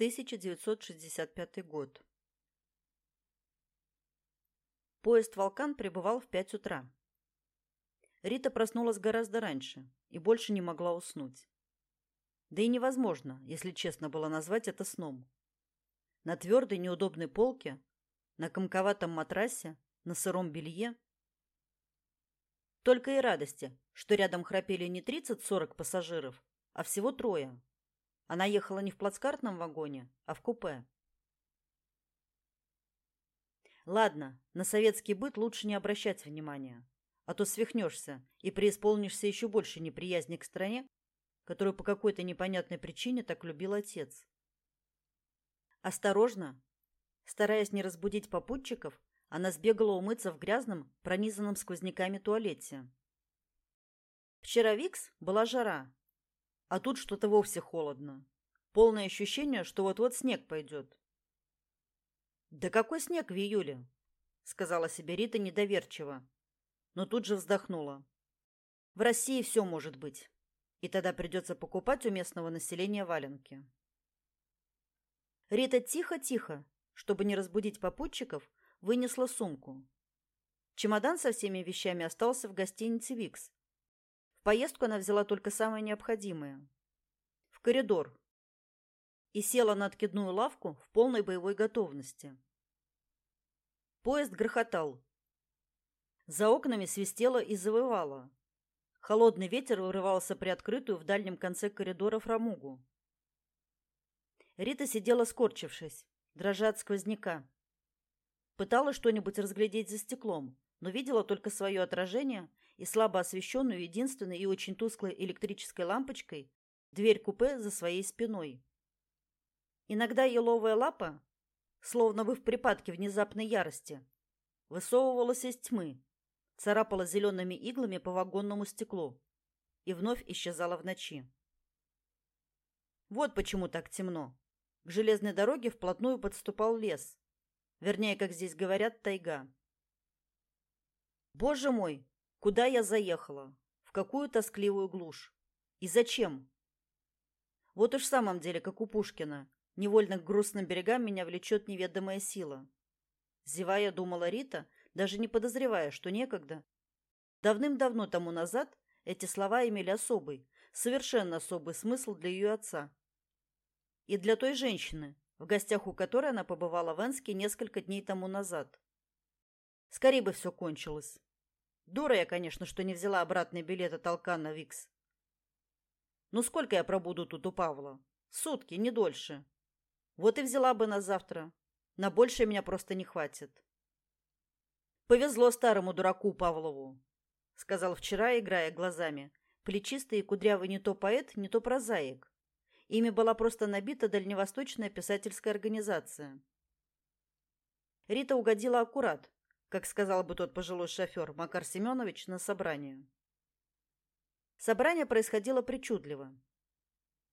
1965 год. Поезд «Волкан» прибывал в пять утра. Рита проснулась гораздо раньше и больше не могла уснуть. Да и невозможно, если честно было назвать это сном. На твердой неудобной полке, на комковатом матрасе, на сыром белье. Только и радости, что рядом храпели не 30-40 пассажиров, а всего трое. Она ехала не в плацкартном вагоне, а в купе. Ладно, на советский быт лучше не обращать внимания, а то свихнешься и преисполнишься еще больше неприязни к стране, которую по какой-то непонятной причине так любил отец. Осторожно, стараясь не разбудить попутчиков, она сбегала умыться в грязном, пронизанном сквозняками туалете. Вчера Викс была жара, а тут что-то вовсе холодно. Полное ощущение, что вот-вот снег пойдет. «Да какой снег в июле?» — сказала себе Рита недоверчиво, но тут же вздохнула. «В России все может быть, и тогда придется покупать у местного населения валенки». Рита тихо-тихо, чтобы не разбудить попутчиков, вынесла сумку. Чемодан со всеми вещами остался в гостинице «Викс». В поездку она взяла только самое необходимое. В коридор, и села на откидную лавку в полной боевой готовности. Поезд грохотал. За окнами свистело и завывало. Холодный ветер вырывался приоткрытую в дальнем конце коридора фрамугу. Рита сидела скорчившись, дрожа от сквозняка. Пыталась что-нибудь разглядеть за стеклом, но видела только свое отражение и слабо освещенную единственной и очень тусклой электрической лампочкой дверь купе за своей спиной. Иногда еловая лапа, словно бы в припадке внезапной ярости, высовывалась из тьмы, царапала зелеными иглами по вагонному стеклу и вновь исчезала в ночи. Вот почему так темно. К железной дороге вплотную подступал лес. Вернее, как здесь говорят, тайга. Боже мой, куда я заехала? В какую тоскливую глушь? И зачем? Вот уж в самом деле, как у Пушкина. Невольно к грустным берегам меня влечет неведомая сила. Зевая, думала Рита, даже не подозревая, что некогда. Давным-давно тому назад эти слова имели особый, совершенно особый смысл для ее отца. И для той женщины, в гостях у которой она побывала в Энске несколько дней тому назад. Скорее бы все кончилось. Дура я, конечно, что не взяла обратный билет от Алкана Викс. Ну сколько я пробуду тут у Павла? Сутки, не дольше. Вот и взяла бы на завтра. На большее меня просто не хватит. Повезло старому дураку Павлову, сказал вчера, играя глазами. Плечистый и кудрявый не то поэт, не то прозаик. Ими была просто набита дальневосточная писательская организация. Рита угодила аккурат, как сказал бы тот пожилой шофер Макар Семенович на собрание. Собрание происходило причудливо.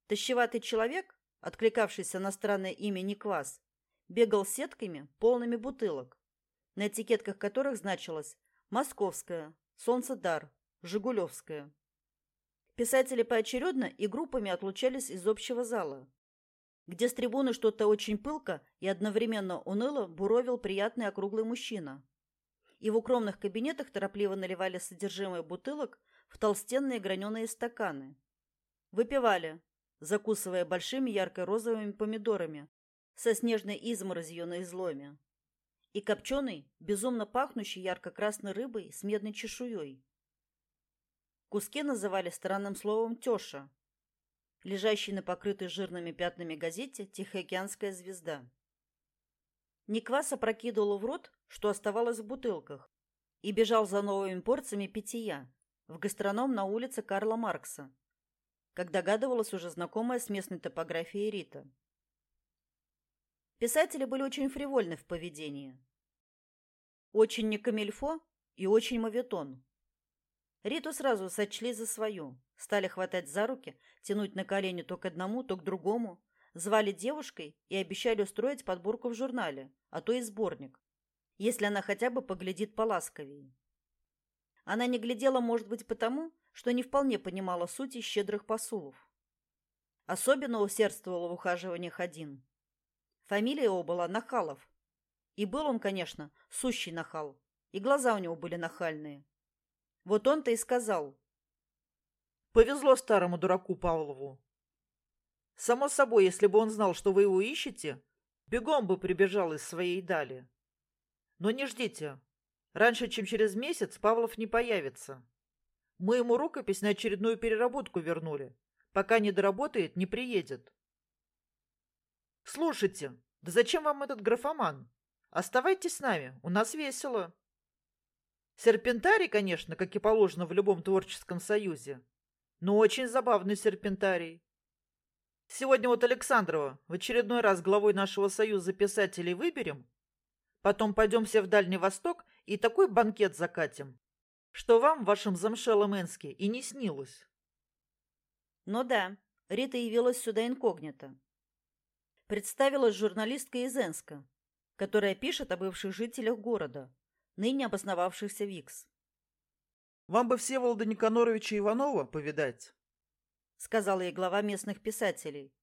Тощеватый человек, откликавшийся на странное имя Никвас, бегал сетками, полными бутылок, на этикетках которых значилось «Московская», «Солнцедар», «Жигулевская». Писатели поочередно и группами отлучались из общего зала, где с трибуны что-то очень пылко и одновременно уныло буровил приятный округлый мужчина. И в укромных кабинетах торопливо наливали содержимое бутылок в толстенные граненые стаканы. Выпивали, закусывая большими ярко-розовыми помидорами со снежной изморозью на изломе и копченой, безумно пахнущей ярко-красной рыбой с медной чешуей. Куски называли странным словом «тёша», лежащий на покрытой жирными пятнами газете «Тихоокеанская звезда». Никвас опрокидывал в рот, что оставалось в бутылках, и бежал за новыми порциями питья в гастроном на улице Карла Маркса, как догадывалась уже знакомая с местной топографией Рита. Писатели были очень фривольны в поведении. Очень не камильфо и очень моветон. Риту сразу сочли за свою, стали хватать за руки, тянуть на колени то к одному, то к другому, звали девушкой и обещали устроить подборку в журнале, а то и сборник, если она хотя бы поглядит поласковее. Она не глядела, может быть, потому, что не вполне понимала сути щедрых посулов. Особенно усердствовала в ухаживаниях один, Фамилия его была Нахалов. И был он, конечно, сущий нахал. И глаза у него были нахальные. Вот он-то и сказал. Повезло старому дураку Павлову. Само собой, если бы он знал, что вы его ищете, бегом бы прибежал из своей дали. Но не ждите. Раньше, чем через месяц, Павлов не появится. Мы ему рукопись на очередную переработку вернули. Пока не доработает, не приедет. Слушайте, да зачем вам этот графоман? Оставайтесь с нами, у нас весело. Серпентарий, конечно, как и положено в любом творческом союзе, но очень забавный серпентарий. Сегодня вот Александрова в очередной раз главой нашего союза писателей выберем, потом пойдем все в Дальний Восток и такой банкет закатим, что вам, вашим замшелом Энске, и не снилось. Ну да, Рита явилась сюда инкогнито. Представилась журналистка из Энска, которая пишет о бывших жителях города, ныне обосновавшихся в Икс. «Вам бы Всеволода Никаноровича Иванова повидать», — сказал ей глава местных писателей.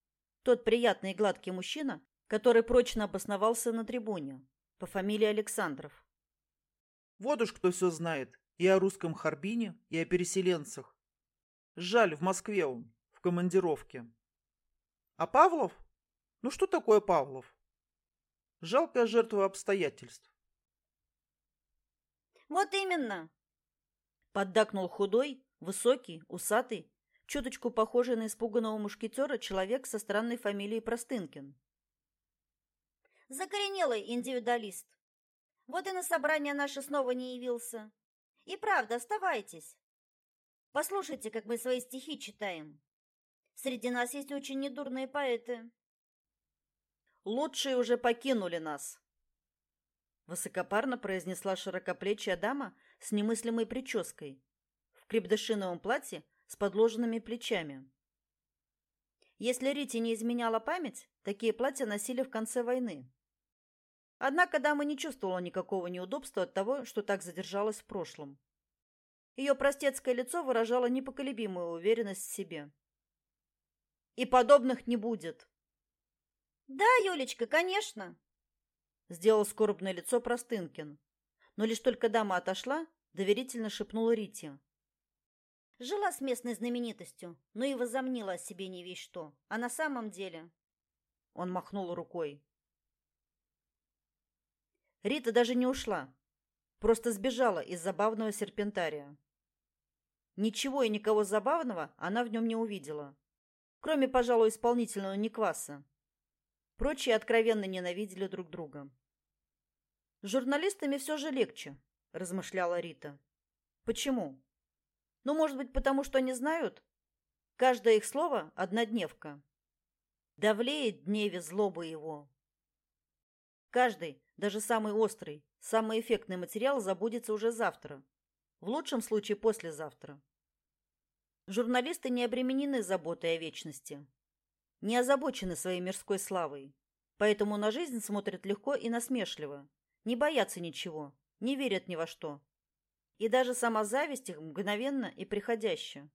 Тот приятный и гладкий мужчина, который прочно обосновался на трибуне, по фамилии Александров. «Вот уж кто все знает, и о русском Харбине, и о переселенцах. Жаль, в Москве он, в командировке. А Павлов? Ну что такое Павлов? Жалкая жертва обстоятельств. Вот именно. Поддакнул худой, высокий, усатый, чуточку похожий на испуганного мушкетера человек со странной фамилией Простынкин. Закоренелый индивидуалист. Вот и на собрание наше снова не явился. И правда, оставайтесь. Послушайте, как мы свои стихи читаем. Среди нас есть очень недурные поэты. Лучшие уже покинули нас. Высокопарно произнесла широкоплечья дама с немыслимой прической, в крепдышиновом платье с подложенными плечами. Если Рите не изменяла память, такие платья носили в конце войны. Однако дама не чувствовала никакого неудобства от того, что так задержалась в прошлом. Ее простецкое лицо выражало непоколебимую уверенность в себе. «И подобных не будет!» Да, Юлечка, конечно, сделал скорбное лицо Простынкин. Но лишь только дама отошла, доверительно шепнула Рите. Жила с местной знаменитостью, но и возомнила о себе не весь что. А на самом деле... Он махнул рукой. Рита даже не ушла. Просто сбежала из забавного серпентария. Ничего и никого забавного она в нем не увидела. Кроме, пожалуй, исполнительного Никваса. Прочие откровенно ненавидели друг друга. С журналистами все же легче, размышляла Рита. Почему? Ну, может быть, потому что они знают? Каждое их слово – однодневка. Давлеет дневе злобы его. Каждый, даже самый острый, самый эффектный материал забудется уже завтра. В лучшем случае послезавтра. Журналисты не обременены заботой о вечности не озабочены своей мирской славой, поэтому на жизнь смотрят легко и насмешливо, не боятся ничего, не верят ни во что. И даже сама зависть их мгновенно и приходящая.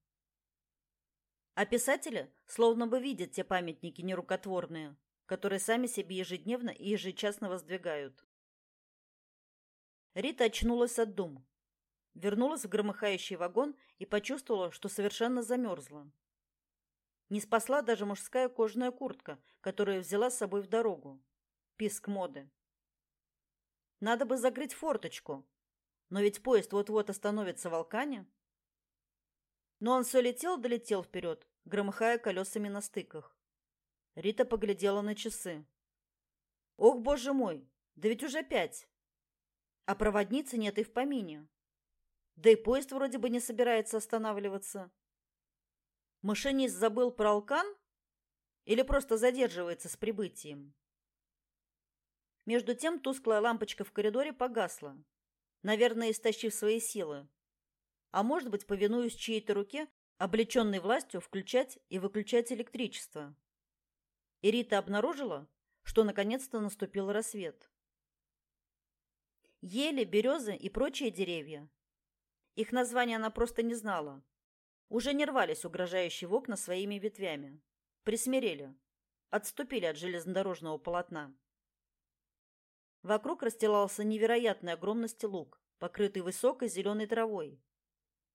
А писатели словно бы видят те памятники нерукотворные, которые сами себе ежедневно и ежечасно воздвигают. Рита очнулась от дум. Вернулась в громыхающий вагон и почувствовала, что совершенно замерзла. Не спасла даже мужская кожаная куртка, которую взяла с собой в дорогу. Писк моды. Надо бы закрыть форточку. Но ведь поезд вот-вот остановится в Алкане. Но он все летел, долетел вперед, громыхая колесами на стыках. Рита поглядела на часы. Ох, боже мой, да ведь уже пять. А проводницы нет и в помине. Да и поезд вроде бы не собирается останавливаться. Машинист забыл про Алкан или просто задерживается с прибытием? Между тем тусклая лампочка в коридоре погасла, наверное, истощив свои силы. А может быть, повинуясь чьей-то руке, облеченной властью включать и выключать электричество. И Рита обнаружила, что наконец-то наступил рассвет. Ели, березы и прочие деревья. Их названия она просто не знала уже не рвались угрожающие в окна своими ветвями. Присмирели. отступили от железнодорожного полотна. Вокруг расстилался невероятной огромности луг, покрытый высокой зеленой травой,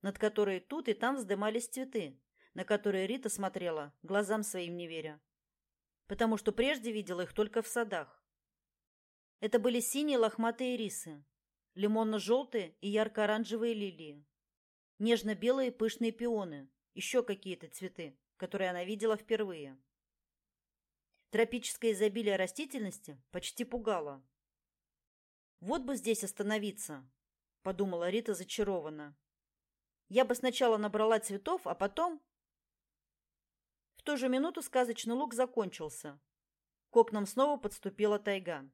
над которой тут и там вздымались цветы, на которые Рита смотрела, глазам своим не веря, потому что прежде видела их только в садах. Это были синие лохматые рисы, лимонно-желтые и ярко-оранжевые лилии, нежно-белые пышные пионы, еще какие-то цветы, которые она видела впервые. Тропическое изобилие растительности почти пугало. Вот бы здесь остановиться, подумала Рита зачарованно. Я бы сначала набрала цветов, а потом В ту же минуту сказочный луг закончился. К окнам снова подступила тайга.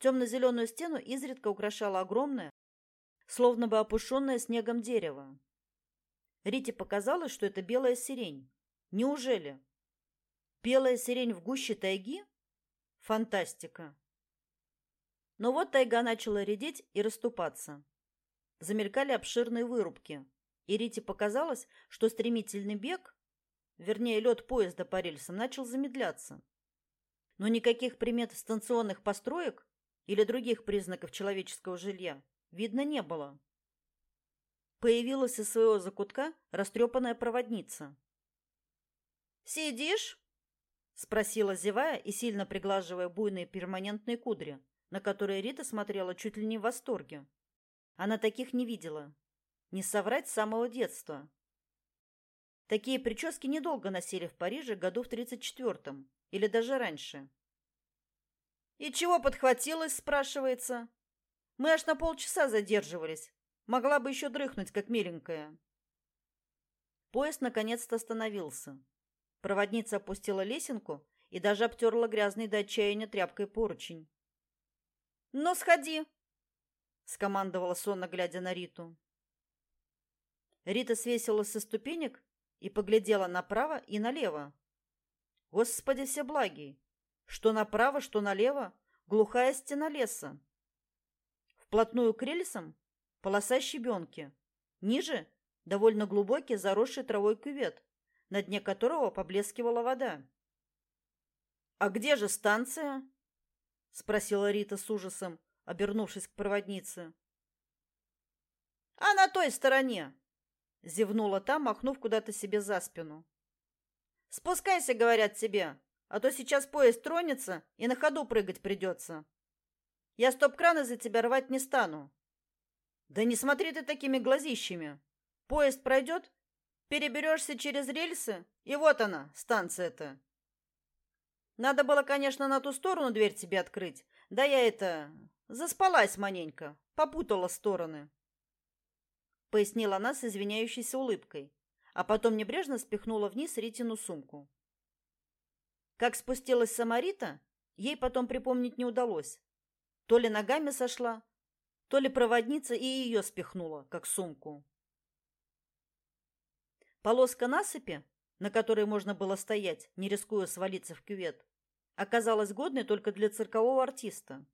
Темно-зеленую стену изредка украшала огромная, словно бы опушенное снегом дерево. Рите показалось, что это белая сирень. Неужели? Белая сирень в гуще тайги? Фантастика. Но вот тайга начала редеть и расступаться. Замелькали обширные вырубки, и Рите показалось, что стремительный бег, вернее, лед поезда по рельсам, начал замедляться. Но никаких примет станционных построек или других признаков человеческого жилья видно не было. Появилась из своего закутка растрепанная проводница. «Сидишь?» — спросила, зевая и сильно приглаживая буйные перманентные кудри, на которые Рита смотрела чуть ли не в восторге. Она таких не видела. Не соврать с самого детства. Такие прически недолго носили в Париже году в 34-м или даже раньше. «И чего подхватилась?» – спрашивается. «Мы аж на полчаса задерживались. Могла бы еще дрыхнуть, как миленькая». Поезд наконец-то остановился. Проводница опустила лесенку и даже обтерла грязный до отчаяния тряпкой поручень. «Ну, сходи!» — скомандовала сонно, глядя на Риту. Рита свесилась со ступенек и поглядела направо и налево. Господи всеблагий! Что направо, что налево глухая стена леса. Вплотную к рельсам полоса щебенки. Ниже довольно глубокий заросший травой кювет, на дне которого поблескивала вода. «А где же станция?» — спросила Рита с ужасом, обернувшись к проводнице. «А на той стороне!» — зевнула та, махнув куда-то себе за спину. «Спускайся, — говорят тебе, — а то сейчас поезд тронется и на ходу прыгать придется. Я стоп-краны за тебя рвать не стану». «Да не смотри ты такими глазищами. Поезд пройдет, переберешься через рельсы, и вот она, станция-то». Надо было, конечно, на ту сторону дверь тебе открыть. Да я это... заспалась маненько, попутала стороны. Пояснила она с извиняющейся улыбкой, а потом небрежно спихнула вниз Ритину сумку. Как спустилась Самарита, ей потом припомнить не удалось. То ли ногами сошла, то ли проводница и ее спихнула, как сумку. Полоска насыпи, на которой можно было стоять, не рискуя свалиться в кювет, оказалась годной только для циркового артиста.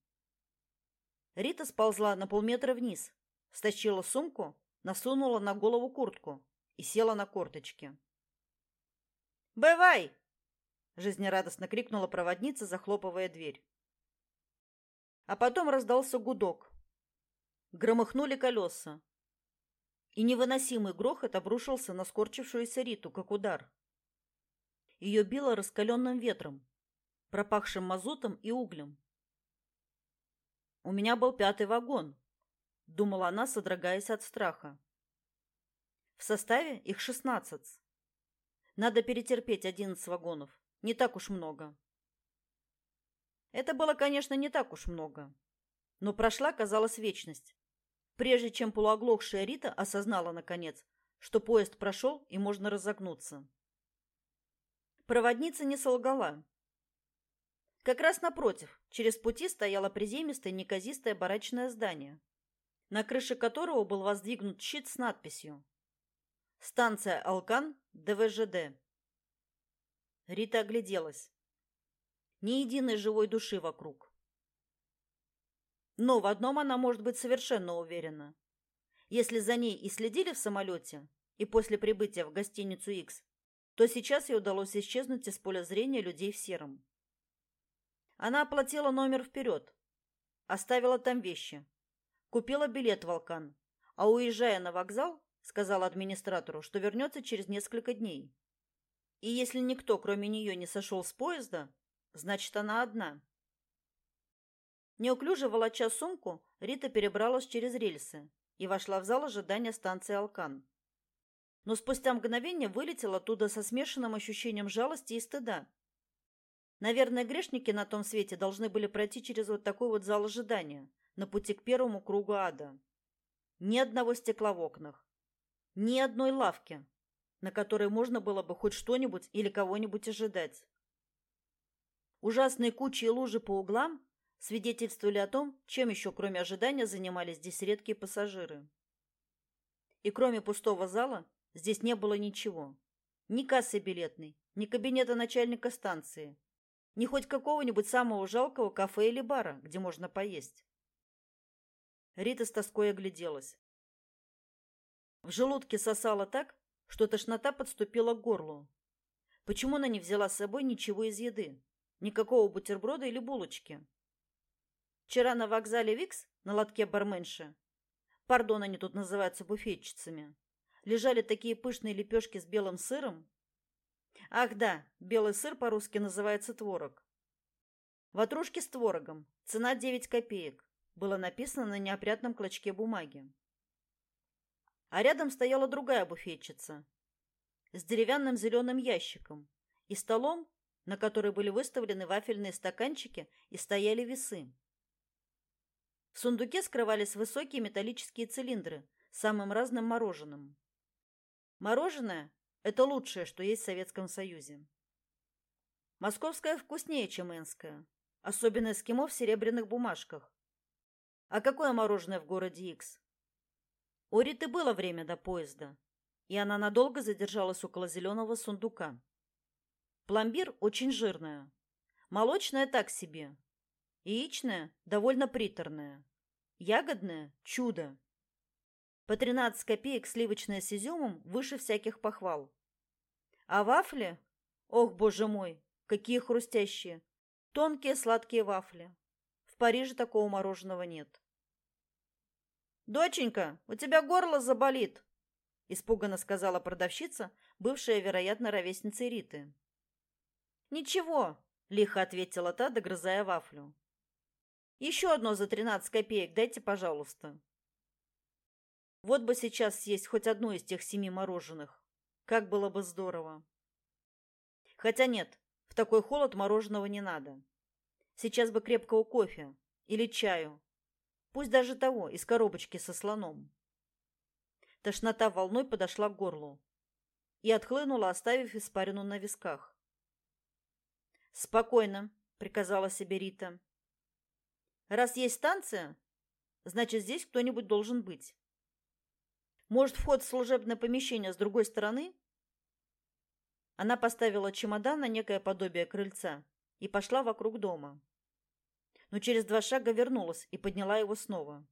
Рита сползла на полметра вниз, стащила сумку, насунула на голову куртку и села на корточки. «Бывай!» – жизнерадостно крикнула проводница, захлопывая дверь. А потом раздался гудок. Громыхнули колеса. И невыносимый грохот обрушился на скорчившуюся Риту, как удар. Ее било раскаленным ветром, пропахшим мазутом и углем. У меня был пятый вагон, думала она, содрогаясь от страха. В составе их шестнадцать. Надо перетерпеть одиннадцать вагонов. Не так уж много. Это было, конечно, не так уж много. Но прошла, казалось, вечность. Прежде чем полуоглохшая Рита осознала, наконец, что поезд прошел и можно разогнуться. Проводница не солгала. Как раз напротив, через пути стояло приземистое неказистое барачное здание, на крыше которого был воздвигнут щит с надписью «Станция Алкан ДВЖД». Рита огляделась. Ни единой живой души вокруг. Но в одном она может быть совершенно уверена. Если за ней и следили в самолете, и после прибытия в гостиницу X то сейчас ей удалось исчезнуть из поля зрения людей в сером. Она оплатила номер вперед, оставила там вещи, купила билет в Алкан, а уезжая на вокзал, сказала администратору, что вернется через несколько дней. И если никто, кроме нее, не сошел с поезда, значит, она одна. Неуклюже волоча сумку, Рита перебралась через рельсы и вошла в зал ожидания станции Алкан. Но спустя мгновение вылетела оттуда со смешанным ощущением жалости и стыда. Наверное, грешники на том свете должны были пройти через вот такой вот зал ожидания на пути к первому кругу ада. Ни одного стекла в окнах, ни одной лавки, на которой можно было бы хоть что-нибудь или кого-нибудь ожидать. Ужасные кучи и лужи по углам свидетельствовали о том, чем еще, кроме ожидания, занимались здесь редкие пассажиры. И кроме пустого зала, здесь не было ничего. Ни кассы билетной, ни кабинета начальника станции, ни хоть какого-нибудь самого жалкого кафе или бара, где можно поесть. Рита с тоской огляделась. В желудке сосало так, что тошнота подступила к горлу. Почему она не взяла с собой ничего из еды? Никакого бутерброда или булочки? Вчера на вокзале Викс, на лотке барменши, пардон, они тут называются буфетчицами, лежали такие пышные лепешки с белым сыром. Ах да, белый сыр по-русски называется творог. Ватрушки с творогом, цена 9 копеек, было написано на неопрятном клочке бумаги. А рядом стояла другая буфетчица с деревянным зеленым ящиком и столом, на который были выставлены вафельные стаканчики и стояли весы. В сундуке скрывались высокие металлические цилиндры с самым разным мороженым. Мороженое – это лучшее, что есть в Советском Союзе. Московское вкуснее, чем энское, особенно эскимо в серебряных бумажках. А какое мороженое в городе Икс? У Риты было время до поезда, и она надолго задержалась около зеленого сундука. Пломбир очень жирное, молочное так себе, Яичное – довольно приторное. Ягодное – чудо. По 13 копеек сливочное с изюмом выше всяких похвал. А вафли? Ох, боже мой, какие хрустящие. Тонкие сладкие вафли. В Париже такого мороженого нет. «Доченька, у тебя горло заболит!» Испуганно сказала продавщица, бывшая, вероятно, ровесницей Риты. «Ничего», — лихо ответила та, догрызая вафлю. Еще одно за тринадцать копеек дайте, пожалуйста. Вот бы сейчас съесть хоть одно из тех семи мороженых. Как было бы здорово. Хотя нет, в такой холод мороженого не надо. Сейчас бы крепкого кофе или чаю. Пусть даже того, из коробочки со слоном. Тошнота волной подошла к горлу и отхлынула, оставив испарину на висках. «Спокойно», — приказала себе Рита. Раз есть станция, значит, здесь кто-нибудь должен быть. Может, вход в служебное помещение с другой стороны? Она поставила чемодан на некое подобие крыльца и пошла вокруг дома. Но через два шага вернулась и подняла его снова.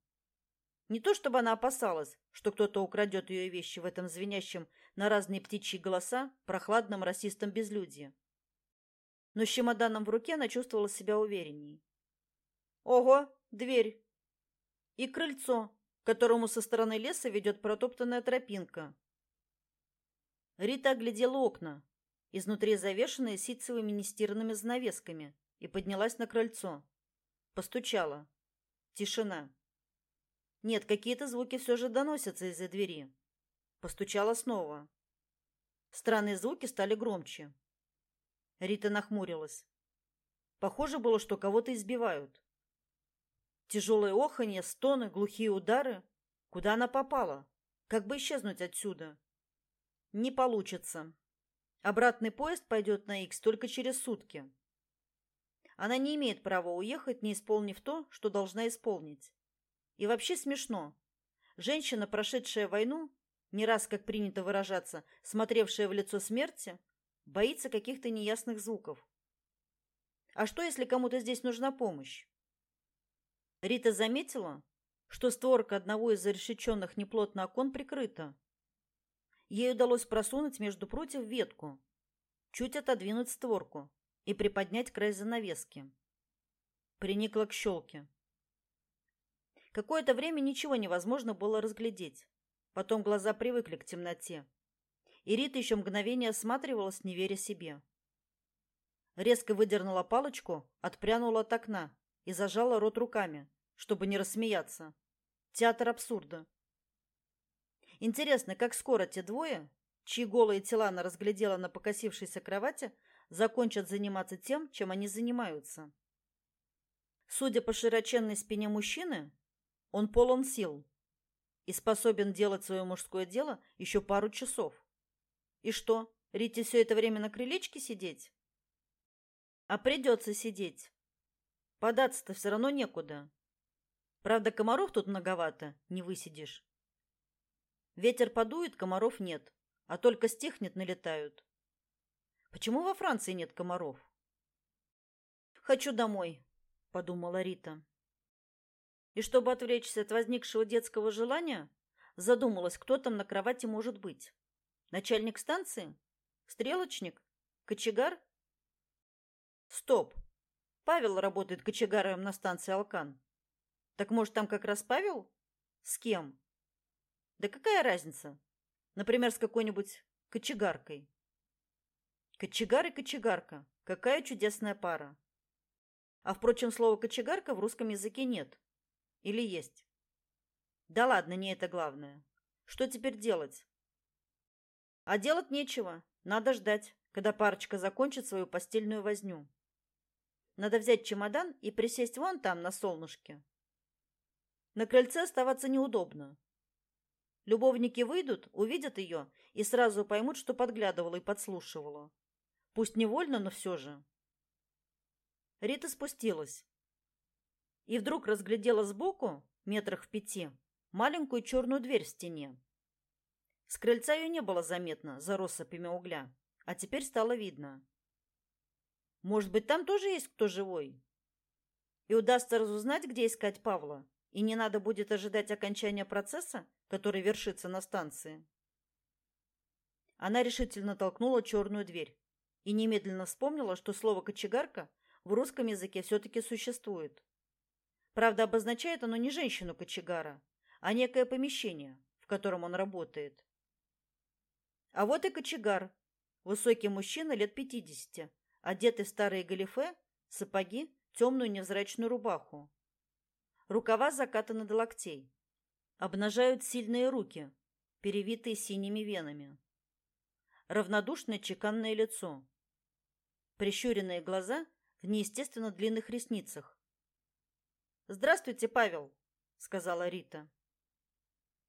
Не то чтобы она опасалась, что кто-то украдет ее вещи в этом звенящем на разные птичьи голоса прохладном расистом безлюдье. Но с чемоданом в руке она чувствовала себя уверенней. Ого, дверь. И крыльцо, к которому со стороны леса ведет протоптанная тропинка. Рита оглядела окна, изнутри завешенные ситцевыми нестиранными занавесками, и поднялась на крыльцо. Постучала. Тишина. Нет, какие-то звуки все же доносятся из-за двери. Постучала снова. Странные звуки стали громче. Рита нахмурилась. Похоже было, что кого-то избивают. Тяжелое оханье, стоны, глухие удары. Куда она попала? Как бы исчезнуть отсюда? Не получится. Обратный поезд пойдет на Икс только через сутки. Она не имеет права уехать, не исполнив то, что должна исполнить. И вообще смешно. Женщина, прошедшая войну, не раз, как принято выражаться, смотревшая в лицо смерти, боится каких-то неясных звуков. А что, если кому-то здесь нужна помощь? Рита заметила, что створка одного из зарешеченных неплотно окон прикрыта. Ей удалось просунуть между прутьев ветку чуть отодвинуть створку и приподнять край занавески. Приникла к щелке. Какое-то время ничего невозможно было разглядеть. Потом глаза привыкли к темноте. И Рита еще мгновение осматривалась, не веря себе. Резко выдернула палочку, отпрянула от окна и зажала рот руками, чтобы не рассмеяться. Театр абсурда. Интересно, как скоро те двое, чьи голые тела она разглядела на покосившейся кровати, закончат заниматься тем, чем они занимаются. Судя по широченной спине мужчины, он полон сил и способен делать свое мужское дело еще пару часов. И что, Рите все это время на крылечке сидеть? А придется сидеть. Податься-то все равно некуда. Правда, комаров тут многовато, не высидишь. Ветер подует, комаров нет, а только стихнет, налетают. Почему во Франции нет комаров? Хочу домой, подумала Рита. И чтобы отвлечься от возникшего детского желания, задумалась, кто там на кровати может быть. Начальник станции? Стрелочник? Кочегар? Стоп. Павел работает кочегаром на станции Алкан. Так может, там как раз Павел? С кем? Да какая разница? Например, с какой-нибудь кочегаркой. Кочегар и кочегарка. Какая чудесная пара. А впрочем, слова кочегарка в русском языке нет. Или есть? Да ладно, не это главное. Что теперь делать? А делать нечего. Надо ждать, когда парочка закончит свою постельную возню. Надо взять чемодан и присесть вон там, на солнышке. На крыльце оставаться неудобно. Любовники выйдут, увидят ее и сразу поймут, что подглядывала и подслушивала. Пусть невольно, но все же. Рита спустилась. И вдруг разглядела сбоку, метрах в пяти, маленькую черную дверь в стене. С крыльца ее не было заметно за россыпями угля, а теперь стало видно. Может быть, там тоже есть кто живой? И удастся разузнать, где искать Павла, и не надо будет ожидать окончания процесса, который вершится на станции. Она решительно толкнула черную дверь и немедленно вспомнила, что слово «кочегарка» в русском языке все-таки существует. Правда, обозначает оно не женщину-кочегара, а некое помещение, в котором он работает. А вот и кочегар, высокий мужчина лет пятидесяти, одетый в старые галифе, сапоги, темную невзрачную рубаху. Рукава закатаны до локтей. Обнажают сильные руки, перевитые синими венами. Равнодушное чеканное лицо. Прищуренные глаза в неестественно длинных ресницах. «Здравствуйте, Павел», — сказала Рита.